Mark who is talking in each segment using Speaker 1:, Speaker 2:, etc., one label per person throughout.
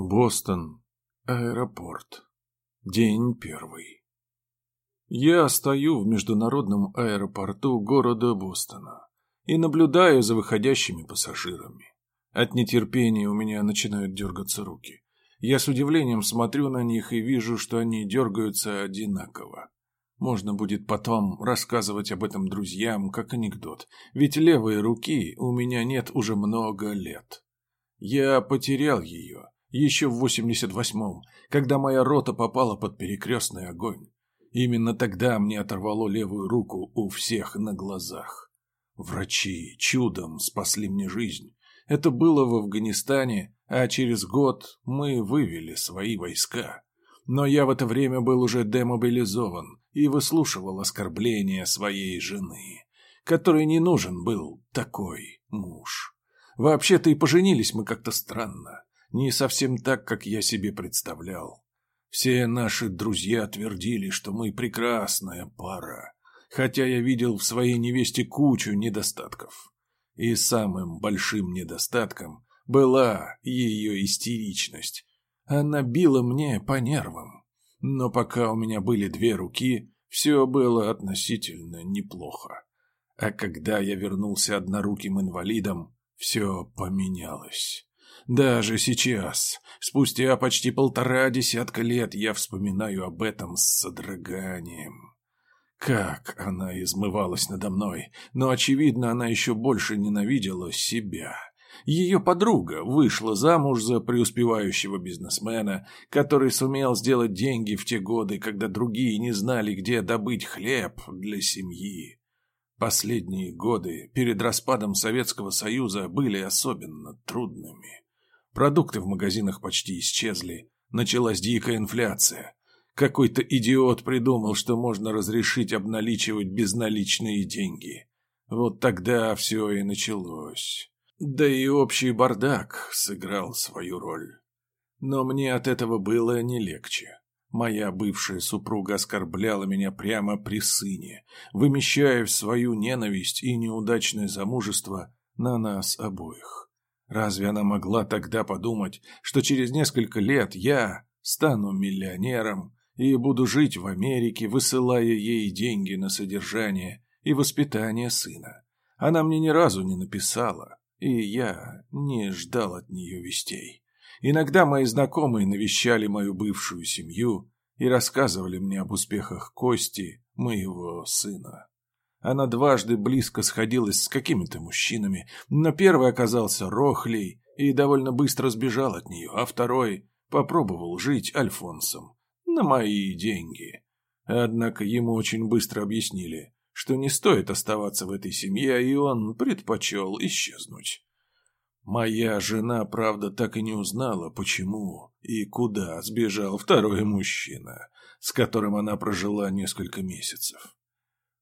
Speaker 1: Бостон. Аэропорт. День первый. Я стою в международном аэропорту города Бостона и наблюдаю за выходящими пассажирами. От нетерпения у меня начинают дергаться руки. Я с удивлением смотрю на них и вижу, что они дергаются одинаково. Можно будет потом рассказывать об этом друзьям, как анекдот, ведь левой руки у меня нет уже много лет. Я потерял ее еще в 88-м, когда моя рота попала под перекрестный огонь. Именно тогда мне оторвало левую руку у всех на глазах. Врачи чудом спасли мне жизнь. Это было в Афганистане, а через год мы вывели свои войска. Но я в это время был уже демобилизован и выслушивал оскорбления своей жены, которой не нужен был такой муж. Вообще-то и поженились мы как-то странно не совсем так, как я себе представлял. Все наши друзья твердили, что мы прекрасная пара, хотя я видел в своей невесте кучу недостатков. И самым большим недостатком была ее истеричность. Она била мне по нервам. Но пока у меня были две руки, все было относительно неплохо. А когда я вернулся одноруким инвалидом, все поменялось. Даже сейчас, спустя почти полтора десятка лет, я вспоминаю об этом с содроганием. Как она измывалась надо мной, но, очевидно, она еще больше ненавидела себя. Ее подруга вышла замуж за преуспевающего бизнесмена, который сумел сделать деньги в те годы, когда другие не знали, где добыть хлеб для семьи. Последние годы перед распадом Советского Союза были особенно трудными. Продукты в магазинах почти исчезли. Началась дикая инфляция. Какой-то идиот придумал, что можно разрешить обналичивать безналичные деньги. Вот тогда все и началось. Да и общий бардак сыграл свою роль. Но мне от этого было не легче. Моя бывшая супруга оскорбляла меня прямо при сыне, вымещая свою ненависть и неудачное замужество на нас обоих. Разве она могла тогда подумать, что через несколько лет я стану миллионером и буду жить в Америке, высылая ей деньги на содержание и воспитание сына? Она мне ни разу не написала, и я не ждал от нее вестей. Иногда мои знакомые навещали мою бывшую семью и рассказывали мне об успехах Кости, моего сына. Она дважды близко сходилась с какими-то мужчинами, но первый оказался рохлей и довольно быстро сбежал от нее, а второй попробовал жить Альфонсом на мои деньги. Однако ему очень быстро объяснили, что не стоит оставаться в этой семье, и он предпочел исчезнуть. Моя жена, правда, так и не узнала, почему и куда сбежал второй мужчина, с которым она прожила несколько месяцев.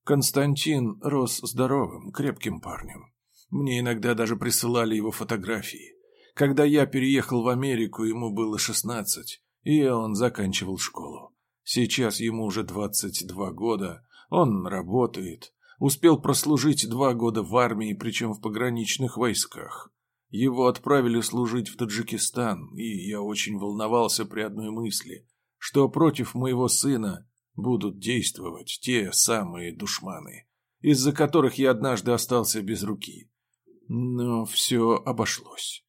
Speaker 1: Константин рос здоровым, крепким парнем. Мне иногда даже присылали его фотографии. Когда я переехал в Америку, ему было шестнадцать, и он заканчивал школу. Сейчас ему уже двадцать два года, он работает, успел прослужить два года в армии, причем в пограничных войсках. Его отправили служить в Таджикистан, и я очень волновался при одной мысли, что против моего сына будут действовать те самые душманы, из-за которых я однажды остался без руки. Но все обошлось.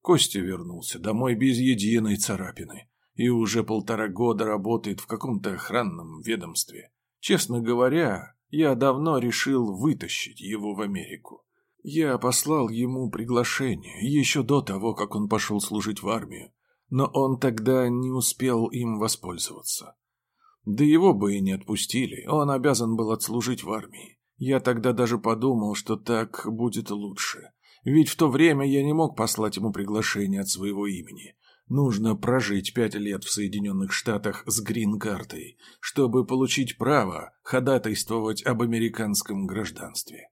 Speaker 1: Костя вернулся домой без единой царапины и уже полтора года работает в каком-то охранном ведомстве. Честно говоря, я давно решил вытащить его в Америку. Я послал ему приглашение еще до того, как он пошел служить в армию, но он тогда не успел им воспользоваться. Да его бы и не отпустили, он обязан был отслужить в армии. Я тогда даже подумал, что так будет лучше. Ведь в то время я не мог послать ему приглашение от своего имени. Нужно прожить пять лет в Соединенных Штатах с грин-картой, чтобы получить право ходатайствовать об американском гражданстве.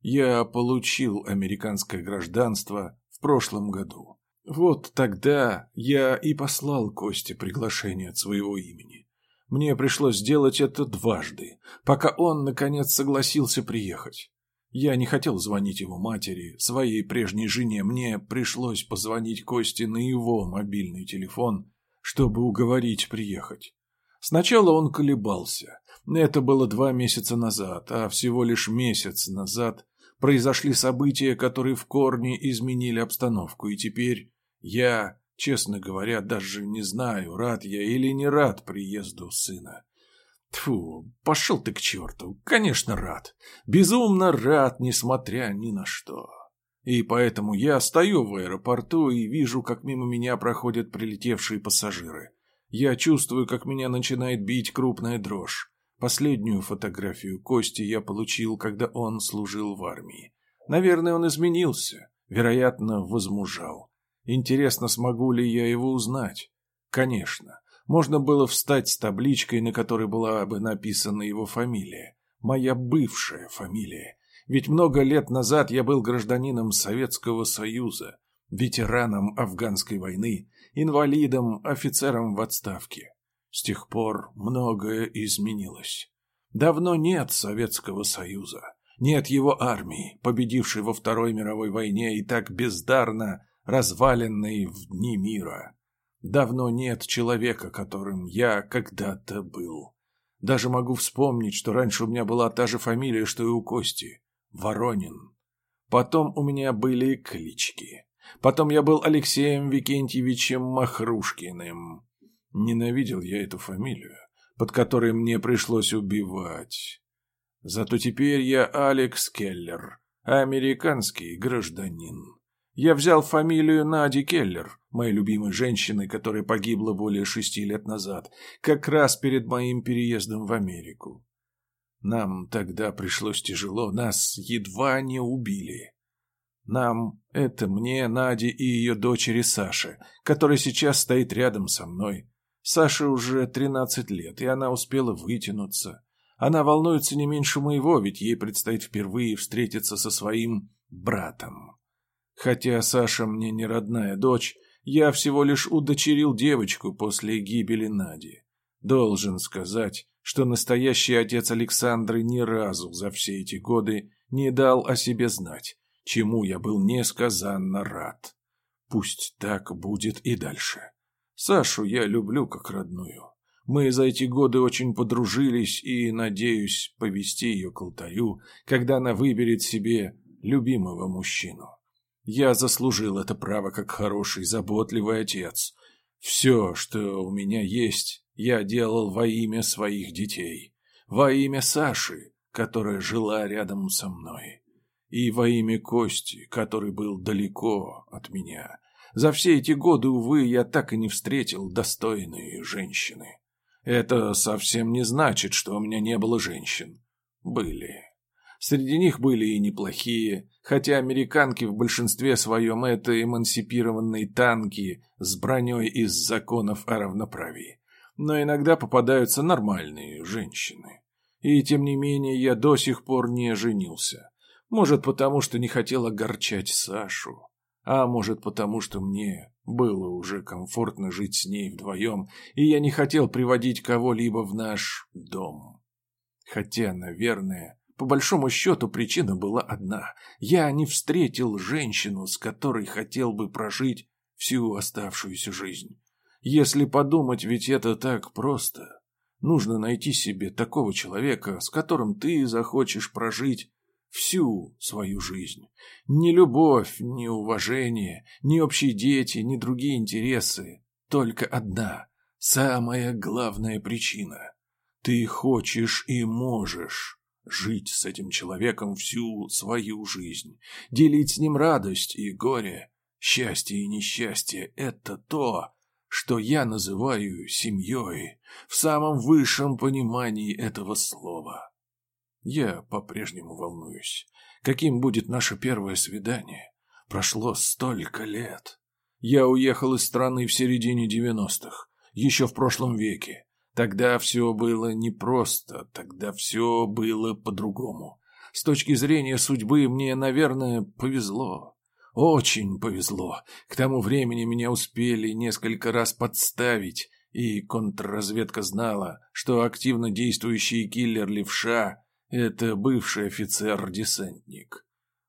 Speaker 1: Я получил американское гражданство в прошлом году. Вот тогда я и послал Косте приглашение от своего имени. Мне пришлось сделать это дважды, пока он, наконец, согласился приехать. Я не хотел звонить его матери, своей прежней жене. Мне пришлось позвонить Косте на его мобильный телефон, чтобы уговорить приехать. Сначала он колебался. Это было два месяца назад, а всего лишь месяц назад произошли события, которые в корне изменили обстановку, и теперь я, честно говоря, даже не знаю, рад я или не рад приезду сына. Тьфу, пошел ты к черту. Конечно, рад. Безумно рад, несмотря ни на что. И поэтому я стою в аэропорту и вижу, как мимо меня проходят прилетевшие пассажиры. Я чувствую, как меня начинает бить крупная дрожь. Последнюю фотографию Кости я получил, когда он служил в армии. Наверное, он изменился. Вероятно, возмужал. Интересно, смогу ли я его узнать? Конечно можно было встать с табличкой, на которой была бы написана его фамилия. Моя бывшая фамилия. Ведь много лет назад я был гражданином Советского Союза, ветераном афганской войны, инвалидом, офицером в отставке. С тех пор многое изменилось. Давно нет Советского Союза. Нет его армии, победившей во Второй мировой войне и так бездарно разваленной в дни мира. Давно нет человека, которым я когда-то был. Даже могу вспомнить, что раньше у меня была та же фамилия, что и у Кости – Воронин. Потом у меня были клички. Потом я был Алексеем Викентьевичем Махрушкиным. Ненавидел я эту фамилию, под которой мне пришлось убивать. Зато теперь я Алекс Келлер, американский гражданин. Я взял фамилию Нади Келлер, моей любимой женщины, которая погибла более шести лет назад, как раз перед моим переездом в Америку. Нам тогда пришлось тяжело, нас едва не убили. Нам, это мне, Наде и ее дочери Саше, которая сейчас стоит рядом со мной. Саше уже тринадцать лет, и она успела вытянуться. Она волнуется не меньше моего, ведь ей предстоит впервые встретиться со своим братом. Хотя Саша мне не родная дочь, я всего лишь удочерил девочку после гибели Нади. Должен сказать, что настоящий отец Александры ни разу за все эти годы не дал о себе знать, чему я был несказанно рад. Пусть так будет и дальше. Сашу я люблю как родную. Мы за эти годы очень подружились и, надеюсь, повести ее к алтарю, когда она выберет себе любимого мужчину. Я заслужил это право как хороший, заботливый отец. Все, что у меня есть, я делал во имя своих детей, во имя Саши, которая жила рядом со мной, и во имя Кости, который был далеко от меня. За все эти годы, увы, я так и не встретил достойной женщины. Это совсем не значит, что у меня не было женщин. Были. Среди них были и неплохие, хотя американки в большинстве своем это эмансипированные танки с броней из законов о равноправии. Но иногда попадаются нормальные женщины. И тем не менее я до сих пор не женился. Может, потому что не хотел огорчать Сашу. А может, потому что мне было уже комфортно жить с ней вдвоем, и я не хотел приводить кого-либо в наш дом. Хотя, наверное, по большому счету причина была одна. Я не встретил женщину, с которой хотел бы прожить всю оставшуюся жизнь. Если подумать, ведь это так просто. Нужно найти себе такого человека, с которым ты захочешь прожить всю свою жизнь. Ни любовь, ни уважение, ни общие дети, ни другие интересы. Только одна, самая главная причина. Ты хочешь и можешь жить с этим человеком всю свою жизнь, делить с ним радость и горе, счастье и несчастье – это то, что я называю семьей в самом высшем понимании этого слова. Я по-прежнему волнуюсь. Каким будет наше первое свидание? Прошло столько лет. Я уехал из страны в середине девяностых, еще в прошлом веке. Тогда все было непросто, тогда все было по-другому. С точки зрения судьбы мне, наверное, повезло. Очень повезло. К тому времени меня успели несколько раз подставить, и контрразведка знала, что активно действующий киллер Левша Это бывший офицер-десантник.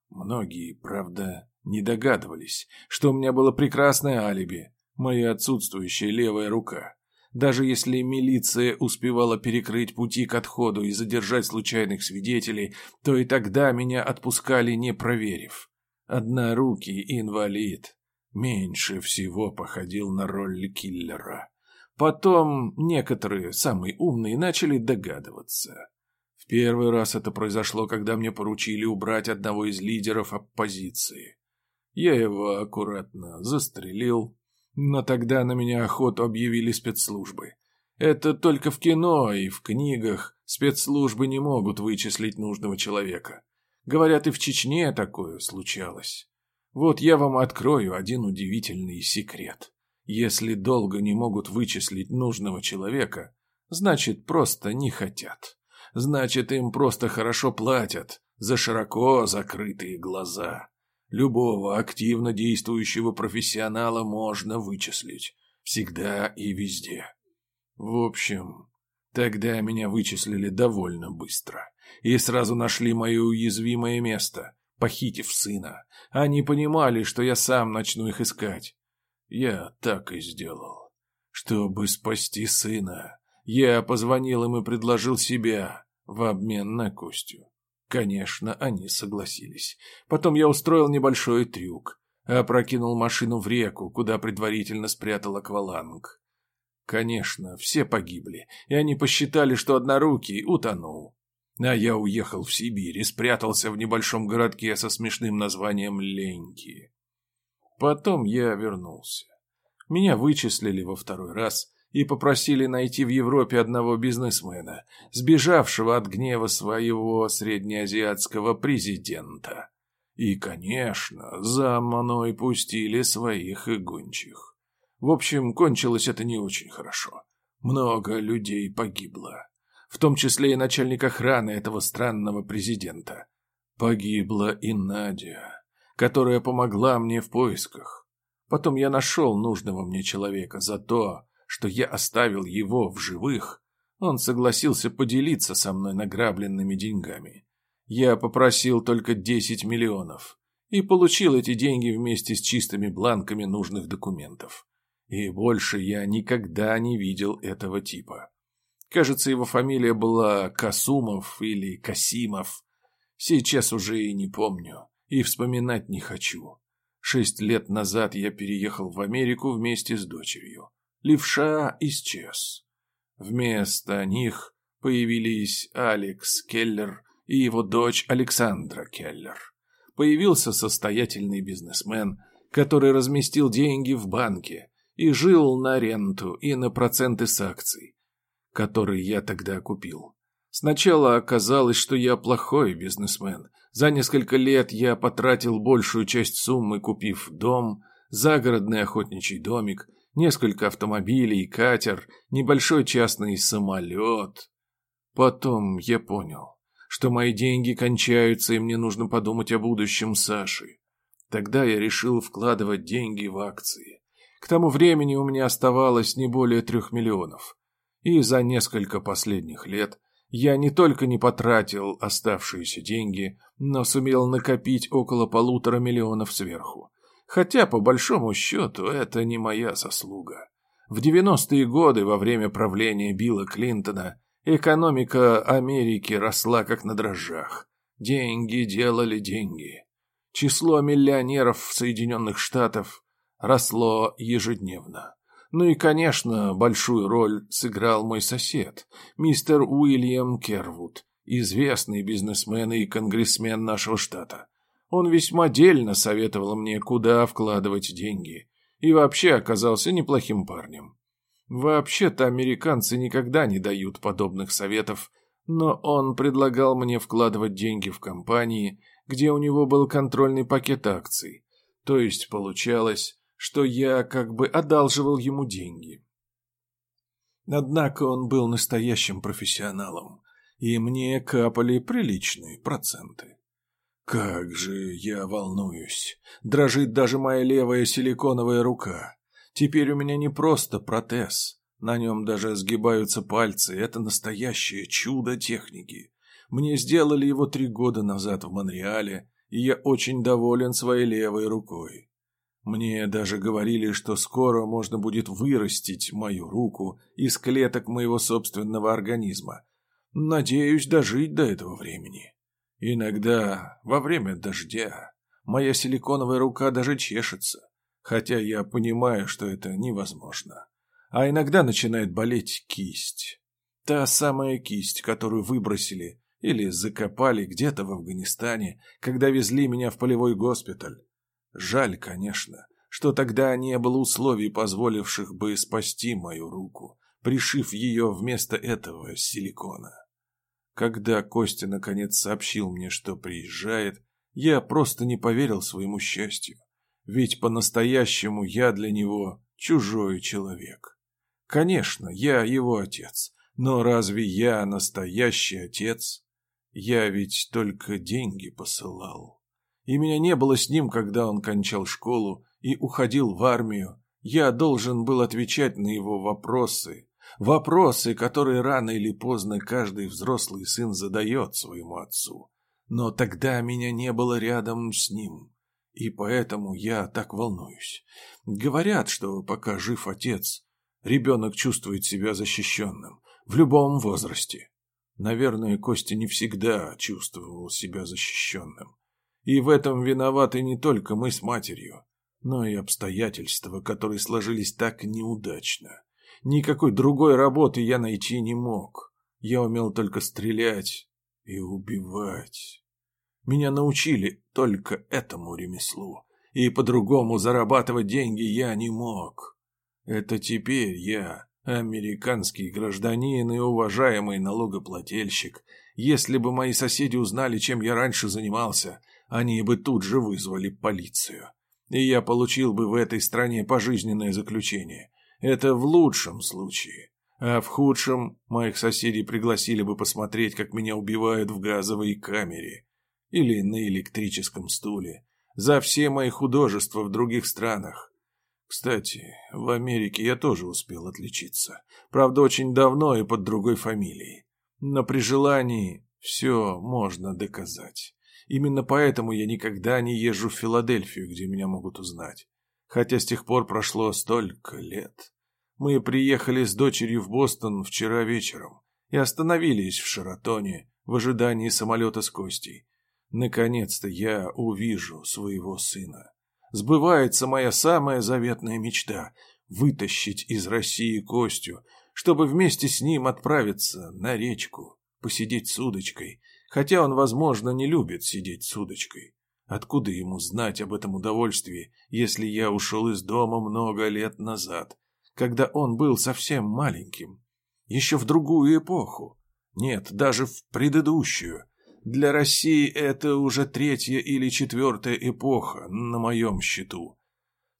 Speaker 1: Многие, правда, не догадывались, что у меня было прекрасное алиби, моя отсутствующая левая рука. Даже если милиция успевала перекрыть пути к отходу и задержать случайных свидетелей, то и тогда меня отпускали, не проверив. Однорукий инвалид меньше всего походил на роль киллера. Потом некоторые, самые умные, начали догадываться. Первый раз это произошло, когда мне поручили убрать одного из лидеров оппозиции. Я его аккуратно застрелил, но тогда на меня охоту объявили спецслужбы. Это только в кино и в книгах спецслужбы не могут вычислить нужного человека. Говорят, и в Чечне такое случалось. Вот я вам открою один удивительный секрет. Если долго не могут вычислить нужного человека, значит, просто не хотят. Значит, им просто хорошо платят за широко закрытые глаза. Любого активно действующего профессионала можно вычислить. Всегда и везде. В общем, тогда меня вычислили довольно быстро. И сразу нашли мое уязвимое место, похитив сына. Они понимали, что я сам начну их искать. Я так и сделал. Чтобы спасти сына, я позвонил им и предложил себя в обмен на Костю. Конечно, они согласились. Потом я устроил небольшой трюк. Опрокинул машину в реку, куда предварительно спрятал акваланг. Конечно, все погибли, и они посчитали, что однорукий утонул. А я уехал в Сибирь и спрятался в небольшом городке со смешным названием Леньки. Потом я вернулся. Меня вычислили во второй раз и попросили найти в Европе одного бизнесмена, сбежавшего от гнева своего среднеазиатского президента. И, конечно, за мной пустили своих и гончих. В общем, кончилось это не очень хорошо. Много людей погибло. В том числе и начальник охраны этого странного президента. Погибла и Надя, которая помогла мне в поисках. Потом я нашел нужного мне человека за то, что я оставил его в живых, он согласился поделиться со мной награбленными деньгами. Я попросил только 10 миллионов и получил эти деньги вместе с чистыми бланками нужных документов. И больше я никогда не видел этого типа. Кажется, его фамилия была Касумов или Касимов. Сейчас уже и не помню, и вспоминать не хочу. Шесть лет назад я переехал в Америку вместе с дочерью левша исчез. Вместо них появились Алекс Келлер и его дочь Александра Келлер. Появился состоятельный бизнесмен, который разместил деньги в банке и жил на ренту и на проценты с акций, которые я тогда купил. Сначала оказалось, что я плохой бизнесмен. За несколько лет я потратил большую часть суммы, купив дом, загородный охотничий домик несколько автомобилей, катер, небольшой частный самолет. Потом я понял, что мои деньги кончаются, и мне нужно подумать о будущем Саши. Тогда я решил вкладывать деньги в акции. К тому времени у меня оставалось не более трех миллионов. И за несколько последних лет я не только не потратил оставшиеся деньги, но сумел накопить около полутора миллионов сверху. Хотя, по большому счету, это не моя заслуга. В 90-е годы, во время правления Билла Клинтона, экономика Америки росла как на дрожжах. Деньги делали деньги. Число миллионеров в Соединенных Штатах росло ежедневно. Ну и, конечно, большую роль сыграл мой сосед, мистер Уильям Кервуд, известный бизнесмен и конгрессмен нашего штата. Он весьма дельно советовал мне, куда вкладывать деньги, и вообще оказался неплохим парнем. Вообще-то американцы никогда не дают подобных советов, но он предлагал мне вкладывать деньги в компании, где у него был контрольный пакет акций. То есть получалось, что я как бы одалживал ему деньги. Однако он был настоящим профессионалом, и мне капали приличные проценты. Как же я волнуюсь. Дрожит даже моя левая силиконовая рука. Теперь у меня не просто протез. На нем даже сгибаются пальцы. Это настоящее чудо техники. Мне сделали его три года назад в Монреале, и я очень доволен своей левой рукой. Мне даже говорили, что скоро можно будет вырастить мою руку из клеток моего собственного организма. Надеюсь дожить до этого времени. Иногда, во время дождя, моя силиконовая рука даже чешется, хотя я понимаю, что это невозможно. А иногда начинает болеть кисть. Та самая кисть, которую выбросили или закопали где-то в Афганистане, когда везли меня в полевой госпиталь. Жаль, конечно, что тогда не было условий, позволивших бы спасти мою руку, пришив ее вместо этого силикона. Когда Костя наконец сообщил мне, что приезжает, я просто не поверил своему счастью, ведь по-настоящему я для него чужой человек. Конечно, я его отец, но разве я настоящий отец? Я ведь только деньги посылал. И меня не было с ним, когда он кончал школу и уходил в армию. Я должен был отвечать на его вопросы. Вопросы, которые рано или поздно каждый взрослый сын задает своему отцу. Но тогда меня не было рядом с ним. И поэтому я так волнуюсь. Говорят, что пока жив отец, ребенок чувствует себя защищенным в любом возрасте. Наверное, Костя не всегда чувствовал себя защищенным. И в этом виноваты не только мы с матерью, но и обстоятельства, которые сложились так неудачно. Никакой другой работы я найти не мог. Я умел только стрелять и убивать. Меня научили только этому ремеслу, и по-другому зарабатывать деньги я не мог. Это теперь я Американский гражданин и уважаемый налогоплательщик. Если бы мои соседи узнали, чем я раньше занимался, они бы тут же вызвали полицию. И я получил бы в этой стране пожизненное заключение. Это в лучшем случае. А в худшем моих соседей пригласили бы посмотреть, как меня убивают в газовой камере или на электрическом стуле. За все мои художества в других странах кстати, в Америке я тоже успел отличиться. Правда, очень давно и под другой фамилией. Но при желании все можно доказать. Именно поэтому я никогда не езжу в Филадельфию, где меня могут узнать. Хотя с тех пор прошло столько лет. Мы приехали с дочерью в Бостон вчера вечером и остановились в Шаратоне в ожидании самолета с Костей. Наконец-то я увижу своего сына сбывается моя самая заветная мечта – вытащить из России Костю, чтобы вместе с ним отправиться на речку, посидеть с удочкой, хотя он, возможно, не любит сидеть с удочкой. Откуда ему знать об этом удовольствии, если я ушел из дома много лет назад, когда он был совсем маленьким? Еще в другую эпоху. Нет, даже в предыдущую – для России это уже третья или четвертая эпоха на моем счету.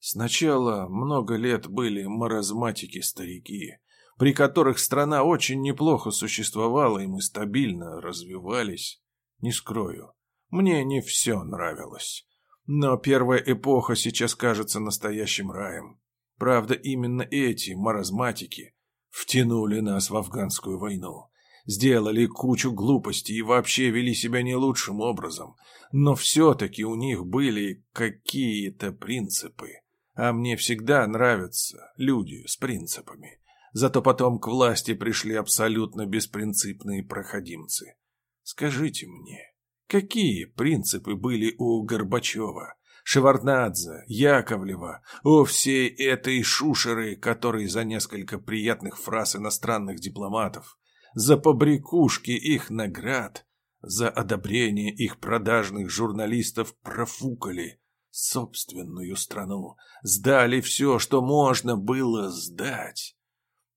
Speaker 1: Сначала много лет были маразматики-старики, при которых страна очень неплохо существовала, и мы стабильно развивались. Не скрою, мне не все нравилось. Но первая эпоха сейчас кажется настоящим раем. Правда, именно эти маразматики втянули нас в афганскую войну сделали кучу глупостей и вообще вели себя не лучшим образом. Но все-таки у них были какие-то принципы. А мне всегда нравятся люди с принципами. Зато потом к власти пришли абсолютно беспринципные проходимцы. Скажите мне, какие принципы были у Горбачева, Шеварднадзе, Яковлева, у всей этой шушеры, которые за несколько приятных фраз иностранных дипломатов за побрякушки их наград, за одобрение их продажных журналистов профукали собственную страну, сдали все, что можно было сдать.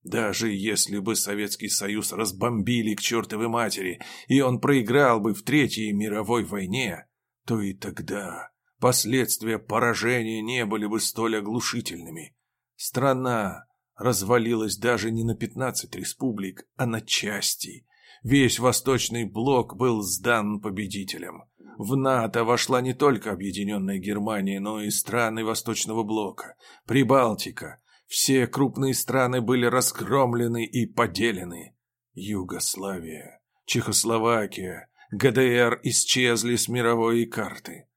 Speaker 1: Даже если бы Советский Союз разбомбили к чертовой матери, и он проиграл бы в Третьей мировой войне, то и тогда последствия поражения не были бы столь оглушительными. Страна развалилась даже не на 15 республик, а на части. Весь Восточный блок был сдан победителем. В НАТО вошла не только Объединенная Германия, но и страны Восточного блока, Прибалтика. Все крупные страны были разгромлены и поделены. Югославия, Чехословакия, ГДР исчезли с мировой карты.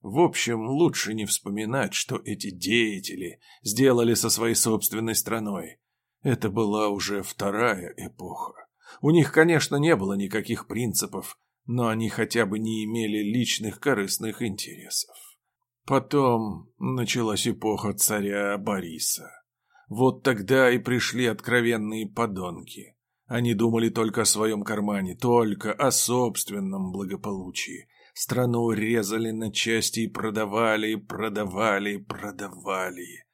Speaker 1: В общем, лучше не вспоминать, что эти деятели сделали со своей собственной страной. Это была уже вторая эпоха. У них, конечно, не было никаких принципов, но они хотя бы не имели личных корыстных интересов. Потом началась эпоха царя Бориса. Вот тогда и пришли откровенные подонки. Они думали только о своем кармане, только о собственном благополучии. Страну резали на части и продавали, продавали, продавали.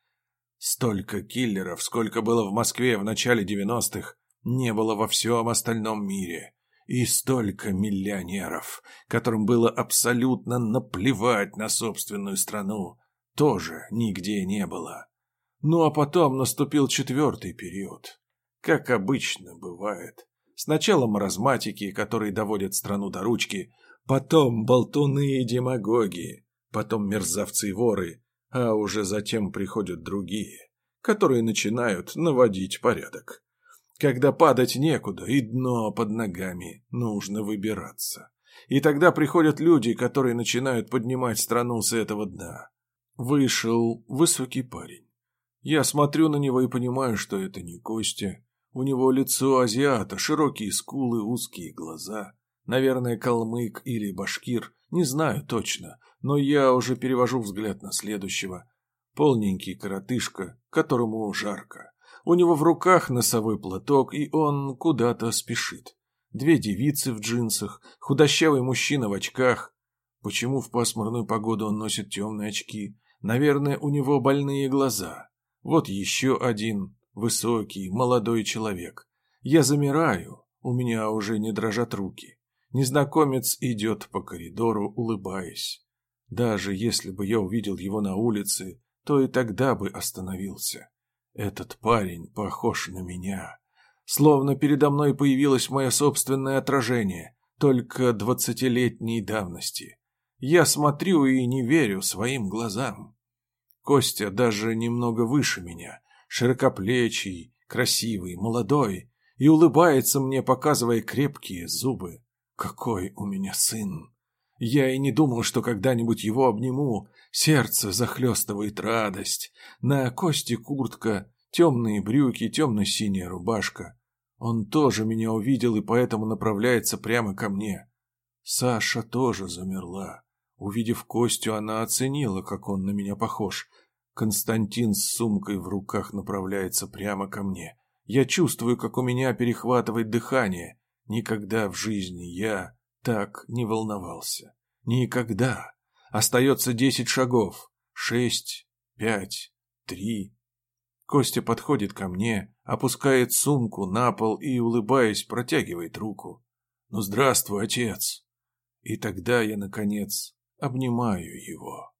Speaker 1: Столько киллеров, сколько было в Москве в начале девяностых, не было во всем остальном мире. И столько миллионеров, которым было абсолютно наплевать на собственную страну, тоже нигде не было. Ну а потом наступил четвертый период. Как обычно бывает. Сначала маразматики, которые доводят страну до ручки, потом болтуны и демагоги, потом мерзавцы и воры, а уже затем приходят другие, которые начинают наводить порядок когда падать некуда и дно под ногами, нужно выбираться. И тогда приходят люди, которые начинают поднимать страну с этого дна. Вышел высокий парень. Я смотрю на него и понимаю, что это не Костя. У него лицо азиата, широкие скулы, узкие глаза. Наверное, калмык или башкир, не знаю точно, но я уже перевожу взгляд на следующего. Полненький коротышка, которому жарко. У него в руках носовой платок, и он куда-то спешит. Две девицы в джинсах, худощавый мужчина в очках. Почему в пасмурную погоду он носит темные очки? Наверное, у него больные глаза. Вот еще один, высокий, молодой человек. Я замираю, у меня уже не дрожат руки. Незнакомец идет по коридору, улыбаясь. Даже если бы я увидел его на улице, то и тогда бы остановился. Этот парень похож на меня. Словно передо мной появилось мое собственное отражение, только двадцатилетней давности. Я смотрю и не верю своим глазам. Костя даже немного выше меня, широкоплечий, красивый, молодой, и улыбается мне, показывая крепкие зубы. Какой у меня сын! Я и не думал, что когда-нибудь его обниму. Сердце захлестывает радость. На Косте куртка, темные брюки, темно-синяя рубашка. Он тоже меня увидел и поэтому направляется прямо ко мне. Саша тоже замерла. Увидев Костю, она оценила, как он на меня похож. Константин с сумкой в руках направляется прямо ко мне. Я чувствую, как у меня перехватывает дыхание. Никогда в жизни я так не волновался. Никогда. Остается десять шагов. Шесть, пять, три. Костя подходит ко мне, опускает сумку на пол и, улыбаясь, протягивает руку. «Ну, здравствуй, отец!» И тогда я, наконец, обнимаю его.